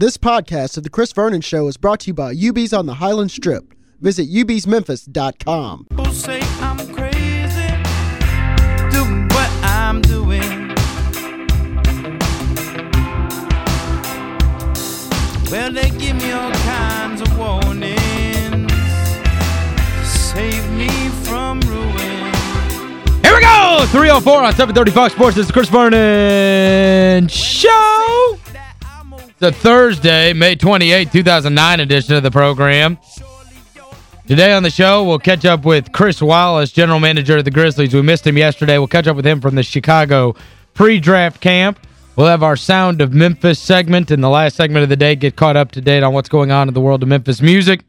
This podcast of The Chris Vernon Show is brought to you by UB's on the Highland Strip. Visit ubsmemphis.com. People say I'm crazy, do what I'm doing. Well, they give me all kinds of warnings, save me from ruin. Here we go! 304 on 730 Fox Sports. This is Chris Vernon Show. The Thursday, May 28, 2009 edition of the program. Today on the show, we'll catch up with Chris Wallace, general manager of the Grizzlies. We missed him yesterday. We'll catch up with him from the Chicago pre-draft camp. We'll have our Sound of Memphis segment in the last segment of the day, get caught up to date on what's going on in the world of Memphis music.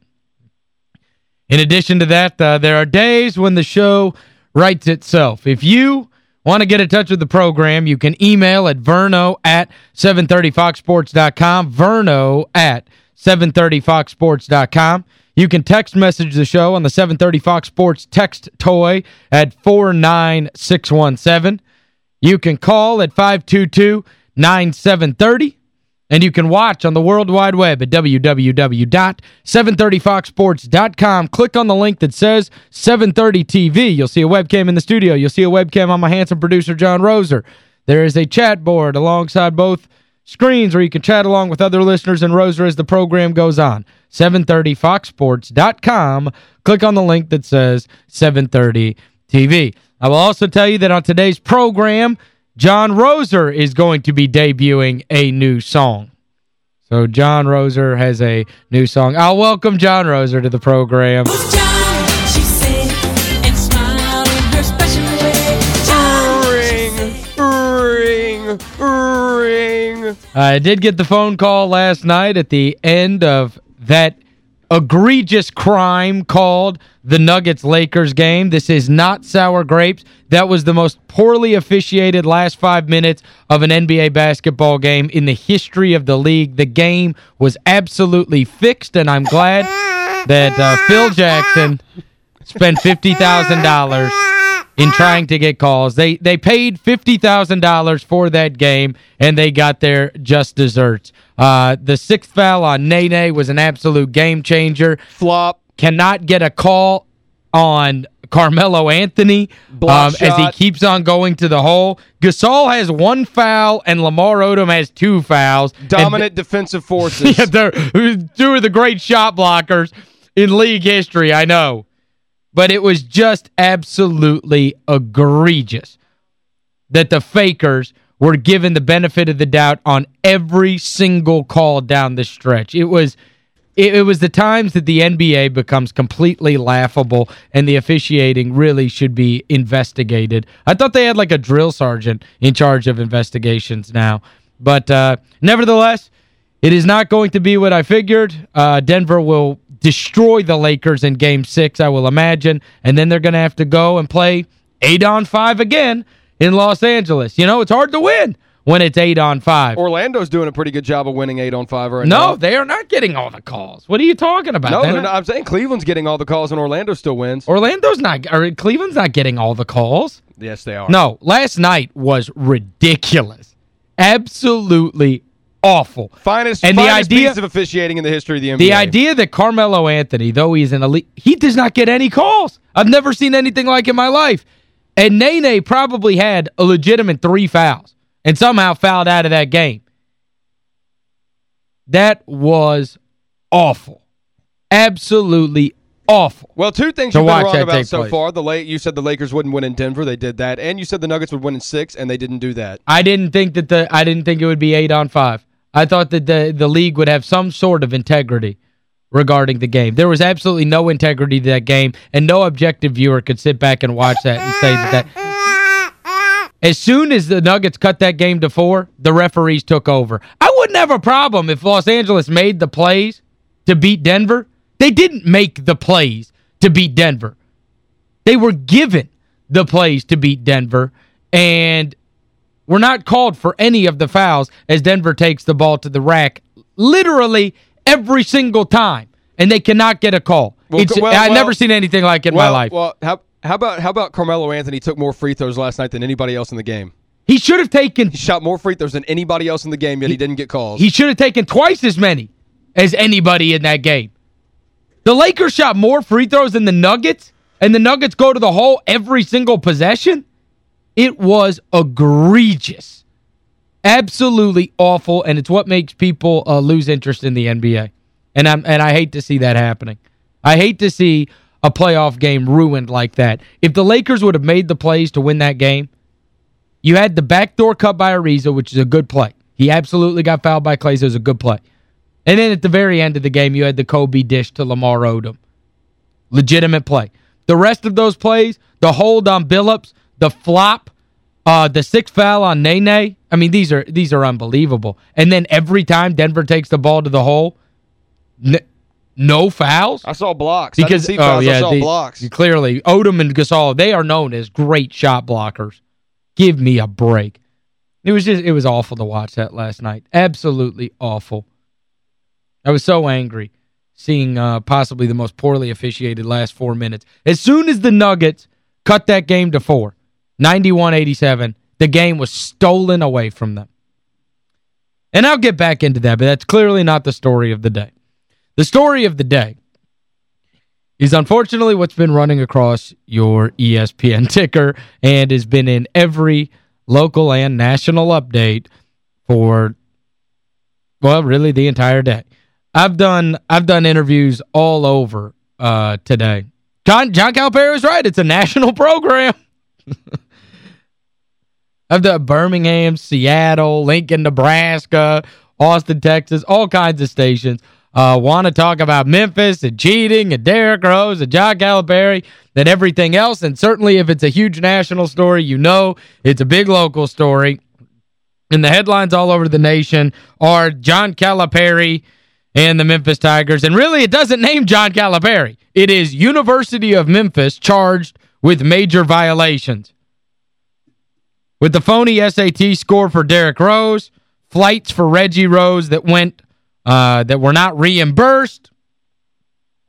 In addition to that, uh, there are days when the show writes itself. If you want to get in touch with the program, you can email at verno at 730foxsports.com, verno at 730foxsports.com. You can text message the show on the 730 Fox Sports text toy at 49617. You can call at 522-9730. And you can watch on the World Wide Web at www.730foxsports.com. Click on the link that says 730 TV. You'll see a webcam in the studio. You'll see a webcam on my handsome producer, John Roser. There is a chat board alongside both screens where you can chat along with other listeners and Roser as the program goes on. 730foxsports.com. Click on the link that says 730 TV. I will also tell you that on today's program, John Roser is going to be debuting a new song. So John Roser has a new song. I'll welcome John Roser to the program. I did get the phone call last night at the end of that egregious crime called the Nuggets-Lakers game. This is not sour grapes. That was the most poorly officiated last five minutes of an NBA basketball game in the history of the league. The game was absolutely fixed, and I'm glad that uh, Phil Jackson spent $50,000 in trying to get calls. They they paid $50,000 for that game, and they got their just desserts. Uh, the sixth foul on Nene was an absolute game changer. Flop. Cannot get a call on Carmelo Anthony um, as he keeps on going to the hole. Gasol has one foul, and Lamar Odom has two fouls. Dominant defensive forces. yeah, they're two of the great shot blockers in league history, I know. But it was just absolutely egregious that the Fakers were given the benefit of the doubt on every single call down the stretch. It was it, it was the times that the NBA becomes completely laughable and the officiating really should be investigated. I thought they had like a drill sergeant in charge of investigations now. But uh, nevertheless, it is not going to be what I figured. Uh, Denver will destroy the Lakers in Game 6, I will imagine, and then they're going to have to go and play 8 on 5 again in Los Angeles. You know, it's hard to win when it's 8 on 5. Orlando's doing a pretty good job of winning 8 on 5 right no, now. they are not getting all the calls. What are you talking about? No, not- not. I'm saying Cleveland's getting all the calls and Orlando still wins. Orlando's not or Cleveland's not getting all the calls. yes, they are. No, last night was ridiculous. Absolutely awful. Finest, And the finest idea- piece of officiating in the history of the NBA. The idea that Carmelo Anthony, though he's an elite, he does not get any calls. I've never seen anything like in my life. And Nene probably had a legitimate three fouls and somehow fouled out of that game. That was awful. Absolutely awful. Well, two things you've been wrong about so place. far. The late You said the Lakers wouldn't win in Denver. They did that. And you said the Nuggets would win in six, and they didn't do that. I didn't think that the I didn't think it would be 8 on 5. I thought that the the league would have some sort of integrity regarding the game. There was absolutely no integrity to that game and no objective viewer could sit back and watch that and say that, that as soon as the Nuggets cut that game to four, the referees took over. I wouldn't have a problem if Los Angeles made the plays to beat Denver. They didn't make the plays to beat Denver. They were given the plays to beat Denver, and were not called for any of the fouls as Denver takes the ball to the rack literally every single time, and they cannot get a call. Well, well, I've well- never seen anything like it in my life. Well, how, how about how about Carmelo Anthony took more free throws last night than anybody else in the game? He should have taken He shot more free throws than anybody else in the game, yet he, didn't get calls. he should have taken twice as many as anybody in that game. The Lakers shot more free throws than the Nuggets, and the Nuggets go to the hole every single possession. It was egregious. Absolutely awful, and it's what makes people uh, lose interest in the NBA. And I'm and I hate to see that happening. I hate to see a playoff game ruined like that. If the Lakers would have made the plays to win that game, you had the backdoor cut by Ariza, which is a good play. He absolutely got fouled by Kleiza, so it was a good play. And then at the very end of the game, you had the Kobe dish to Lamar Odom. Legitimate play. The rest of those plays, the hold on Billups, the flop, uh, the sixth foul on Nene, I mean, these are these are unbelievable. And then every time Denver takes the ball to the hole, no fouls? I saw blocks. Because, I didn't see fouls. oh, yeah, I saw the- blocks. Clearly, Odom and Gasol, they are known as great shot blockers. Give me a break. It was just it was awful to watch that last night. Absolutely awful. I was so angry seeing uh, possibly the most poorly officiated last four minutes. As soon as the Nuggets cut that game to four, 91-87, the game was stolen away from them. And I'll get back into that, but that's clearly not the story of the day. The story of the day is unfortunately what's been running across your ESPN ticker and has been in every local and national update for well, really the entire day. I've done I've done interviews all over uh, today. John John Calipari was right. It's a national program. I've done Birmingham, Seattle, Lincoln, Nebraska, Austin, Texas, all kinds of stations. Uh, want to talk about Memphis and cheating and Derrick Rose and John Calipari and everything else. And certainly if it's a huge national story, you know it's a big local story. And the headlines all over the nation are John Calipari and the Memphis Tigers. And really, it doesn't name John Calipari. It is University of Memphis charged with major violations. With the phony SAT score for Derrick Rose, flights for Reggie Rose that went uh, that were not reimbursed.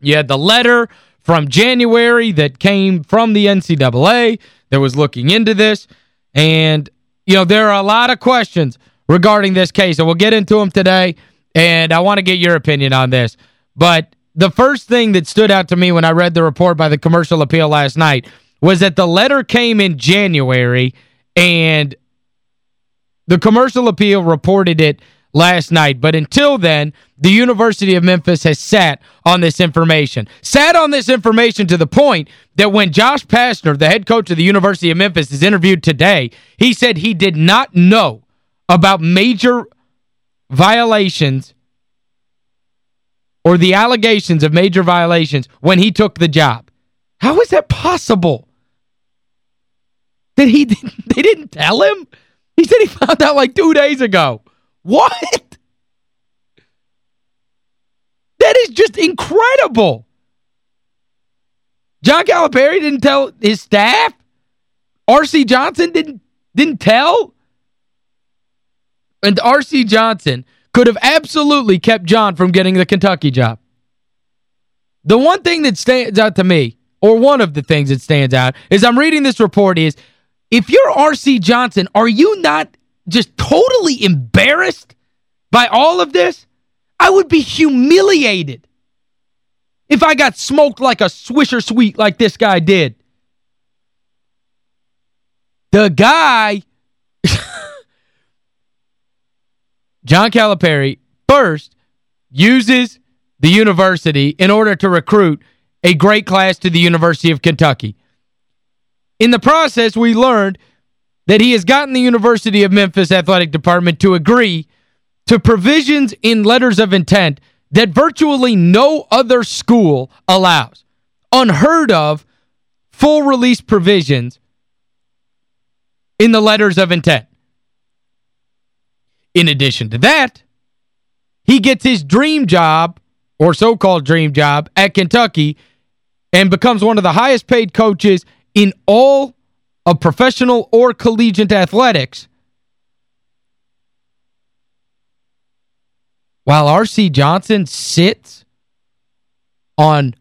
You had the letter from January that came from the NCAA that was looking into this. And, you know, there are a lot of questions regarding this case, and we'll get into them today, and I want to get your opinion on this. But the first thing that stood out to me when I read the report by the commercial appeal last night was that the letter came in January, and the commercial appeal reported it last night. But until then, the University of Memphis has sat on this information. Sat on this information to the point that when Josh Pastner, the head coach of the University of Memphis, is interviewed today, he said he did not know about major violations or the allegations of major violations when he took the job. How is that possible? That he didn't, they didn't tell him? He said he found out like two days ago. What? That is just incredible. John Calipari didn't tell his staff? R.C. Johnson didn't didn't tell? And R.C. Johnson could have absolutely kept John from getting the Kentucky job. The one thing that stands out to me, or one of the things that stands out, is I'm reading this report is, if you're R.C. Johnson, are you not just totally embarrassed by all of this? I would be humiliated if I got smoked like a Swisher Sweet like this guy did. The guy, John Calipari, first uses the university in order to recruit a great class to the University of Kentucky. In the process, we learned that he has gotten the University of Memphis Athletic Department to agree to provisions in letters of intent that virtually no other school allows. Unheard of full release provisions in the letters of intent. In addition to that, he gets his dream job, or so-called dream job, at Kentucky and becomes one of the highest paid coaches in all of professional or collegiate athletics while R.C. Johnson sits on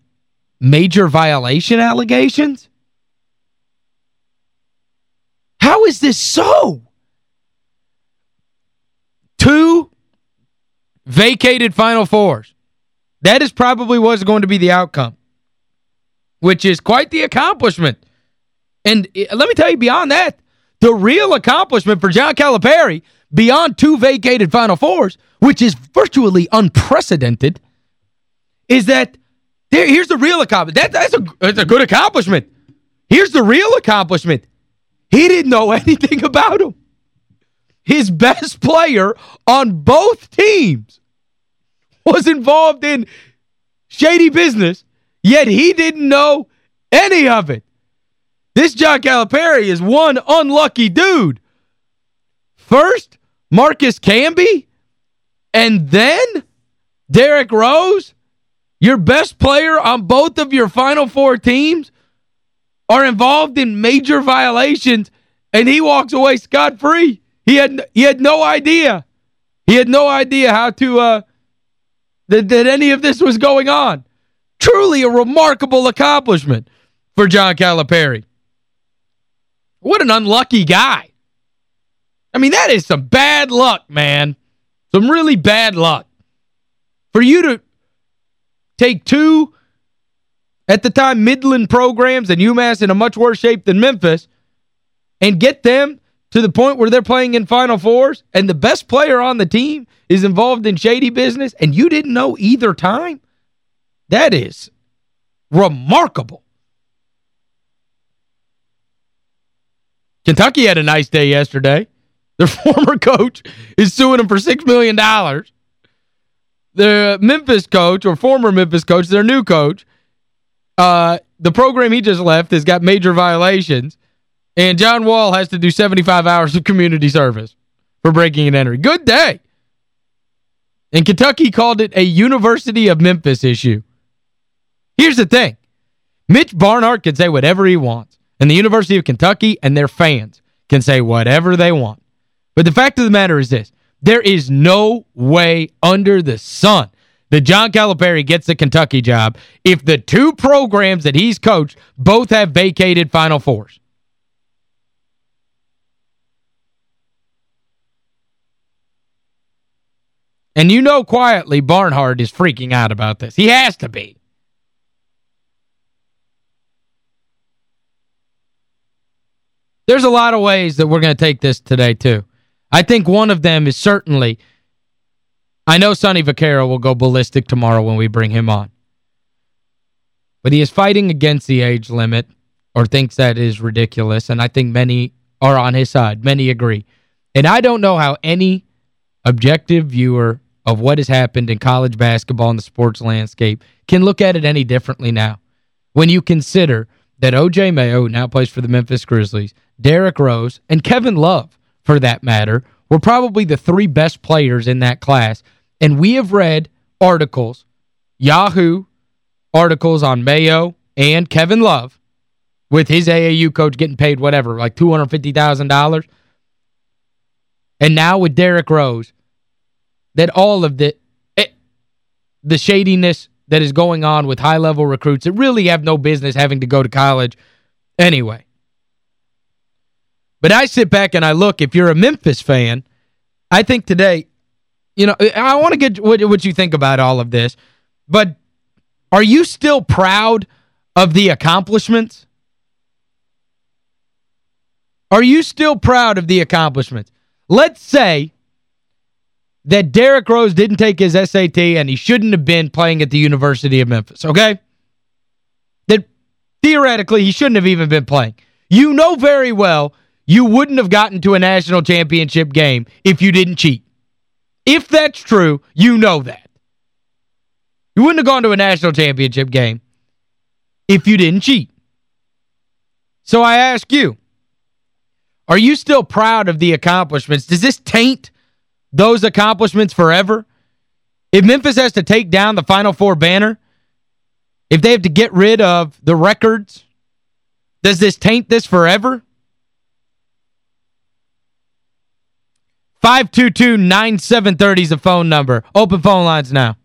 major violation allegations? How is this so? two vacated Final Fours. That is probably what's going to be the outcome, which is quite the accomplishment. And let me tell you, beyond that, the real accomplishment for John Calipari, beyond two vacated Final Fours, which is virtually unprecedented, is that there, here's the real accomplishment. That, that's, a, that's a good accomplishment. Here's the real accomplishment. He didn't know anything about him. His best player on both teams was involved in shady business, yet he didn't know any of it. This John Calipari is one unlucky dude. First, Marcus Camby, and then Derrick Rose, your best player on both of your Final Four teams, are involved in major violations, and he walks away scot-free. He had he had no idea. He had no idea how to uh that, that any of this was going on. Truly a remarkable accomplishment for John Calipari. What an unlucky guy. I mean, that is some bad luck, man. Some really bad luck. For you to take two, at the time, Midland programs and UMass in a much worse shape than Memphis and get them to the point where they're playing in Final Fours and the best player on the team is involved in shady business and you didn't know either time, that is remarkable. Kentucky had a nice day yesterday. Their former coach is suing them for 6 million. dollars. The Memphis coach, or former Memphis coach, their new coach, uh, the program he just left has got major violations, and John Wall has to do 75 hours of community service for breaking and entering. Good day. And Kentucky called it a University of Memphis issue. Here's the thing. Mitch Barnhart can say whatever he wants. And the University of Kentucky and their fans can say whatever they want. But the fact of the matter is this. There is no way under the sun that John Calipari gets the Kentucky job if the two programs that he's coached both have vacated Final Fours. And you know quietly Barnhart is freaking out about this. He has to be. There's a lot of ways that we're going to take this today, too. I think one of them is certainly, I know Sonny Vaccaro will go ballistic tomorrow when we bring him on. But he is fighting against the age limit or thinks that is ridiculous, and I think many are on his side. Many agree. And I don't know how any objective viewer of what has happened in college basketball and the sports landscape can look at it any differently now. When you consider that O.J. Mayo, now plays for the Memphis Grizzlies, Derrick Rose, and Kevin Love, for that matter, were probably the three best players in that class. And we have read articles, Yahoo articles on Mayo and Kevin Love, with his AAU coach getting paid whatever, like $250,000. And now with Derrick Rose, that all of the it, eh, the shadiness that is going on with high-level recruits that really have no business having to go to college anyway. But I sit back and I look, if you're a Memphis fan, I think today, you know, I want to get what, what you think about all of this, but are you still proud of the accomplishments? Are you still proud of the accomplishments? Let's say that Derrick Rose didn't take his SAT and he shouldn't have been playing at the University of Memphis, okay? That theoretically he shouldn't have even been playing. You know very well you wouldn't have gotten to a national championship game if you didn't cheat. If that's true, you know that. You wouldn't have gone to a national championship game if you didn't cheat. So I ask you, are you still proud of the accomplishments? Does this taint those accomplishments forever? If Memphis has to take down the Final Four banner, if they have to get rid of the records, does this taint this forever? 522-9730 is the phone number. Open phone lines now.